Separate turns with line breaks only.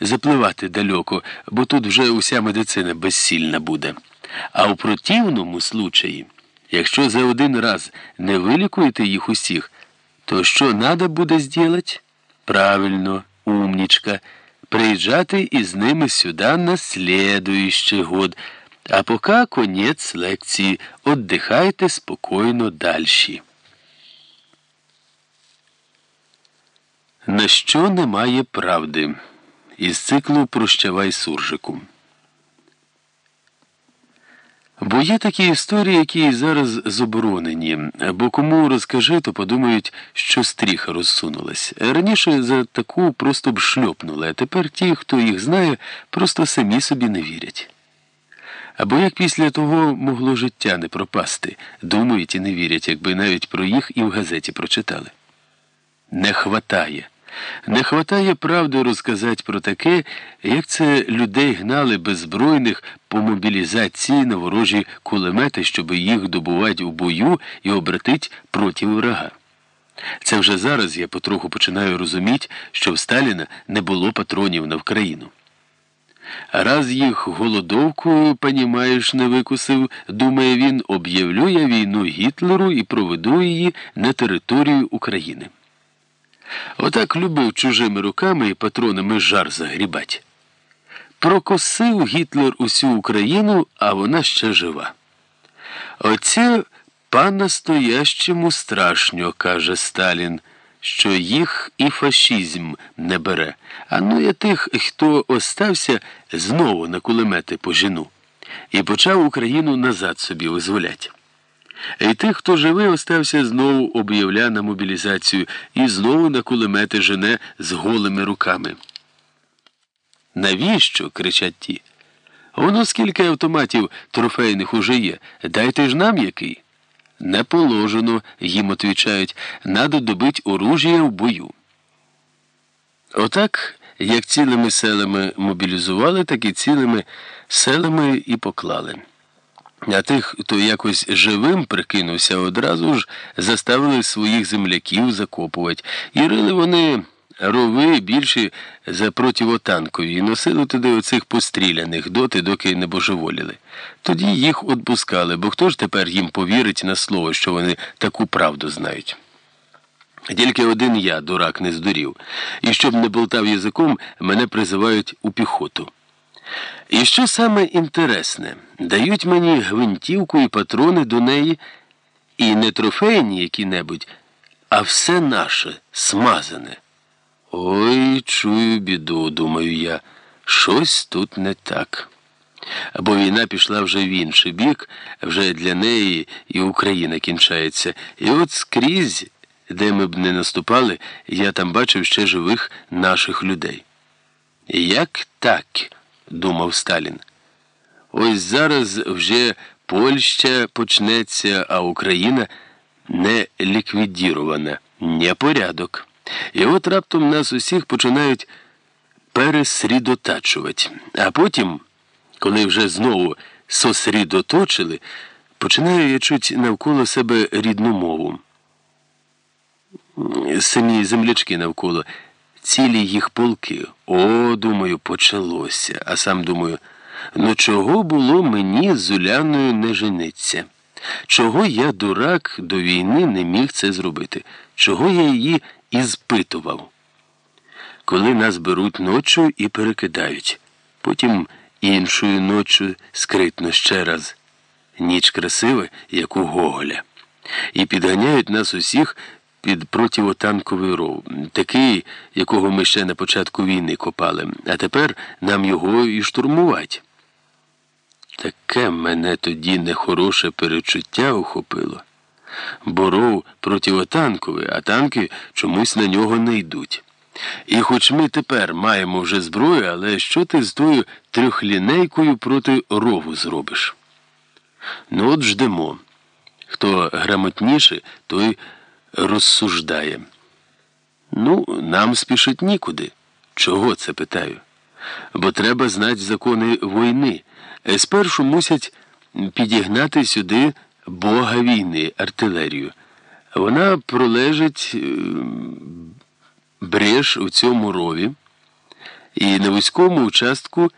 запливати далеко, бо тут вже уся медицина безсильна буде. А в противному случаї, якщо за один раз не вилікуєте їх усіх, то що надо буде зробити? Правильно, умнічка, приїжджати із ними сюди на слідуючий год. А поки конець лекції, отдихайте спокійно дальші. На що немає правди? Із циклу Прощавай суржику. Бо є такі історії, які зараз заборонені, бо кому розкажи, то подумають, що стріха розсунулась. Раніше за таку просто б шльопнули, а тепер ті, хто їх знає, просто самі собі не вірять. Або як після того могло життя не пропасти, думають і не вірять, якби навіть про їх і в газеті прочитали. Не хватає. Не хватає правди розказати про таке, як це людей гнали беззбройних по мобілізації на ворожі кулемети, щоб їх добувати у бою і обратить проти врага. Це вже зараз я потроху починаю розуміти, що в Сталіна не було патронів на Вкраїну. Раз їх голодовкою, понімаєш, не викусив, думає він, об'явлю я війну Гітлеру і проведу її на територію України. Отак любив чужими руками і патронами жар загрібать. Прокосив Гітлер усю Україну, а вона ще жива. Оце по-настоящему страшно, каже Сталін, що їх і фашизм не бере. А ну я тих, хто остався, знову на кулемети пожену. І почав Україну назад собі визволять. І тих, хто живий, остався знову об'явля на мобілізацію і знову на кулемети жене з голими руками. Навіщо? кричать ті. Воно скільки автоматів трофейних уже є. Дайте ж нам який. Не положено, їм отвічають, надо добить оружія в бою. Отак, як цілими селами мобілізували, так і цілими селами і поклали. А тих, хто якось живим прикинувся, одразу ж заставили своїх земляків закопувати. І рили вони рови більші за противотанкові і носили туди оцих постріляних доти, доки не божеволіли. Тоді їх відпускали, бо хто ж тепер їм повірить на слово, що вони таку правду знають? Тільки один я, дурак, не здурів, і щоб не болтав язиком, мене призивають у піхоту. І що саме інтересне, дають мені гвинтівку і патрони до неї, і не трофейні які-небудь, а все наше, смазане. Ой, чую біду, думаю я, щось тут не так. Бо війна пішла вже в інший бік, вже для неї і Україна кінчається. І от скрізь, де ми б не наступали, я там бачив ще живих наших людей. Як так? Думав Сталін. Ось зараз вже Польща почнеться, а Україна не ліквідірована, не порядок. І от раптом нас усіх починають пересрідотачувати. А потім, коли вже знову сосрідоточили, починаю я чуть навколо себе рідну мову. Самі землячки навколо цілі їх полки. О, думаю, почалося. А сам думаю, ну чого було мені з Уляною не жениться? Чого я, дурак, до війни не міг це зробити? Чого я її і спитував? Коли нас беруть ночою і перекидають, потім іншою ночою скритно ще раз. Ніч красива, як у Гоголя, і підганяють нас усіх під противотанковий ров, такий, якого ми ще на початку війни копали, а тепер нам його і штурмувати. Таке мене тоді нехороше перечуття охопило. Боров противотанковий, а танки чомусь на нього не йдуть. І хоч ми тепер маємо вже зброю, але що ти з тою трьохлінейкою проти рову зробиш? Ну от ждемо. Хто грамотніше, той розсуждає. Ну, нам спішить нікуди. Чого це питаю? Бо треба знати закони війни. Спершу мусять підігнати сюди Бога війни, артилерію. Вона пролежить бреш у цьому рові. і на вузькому участку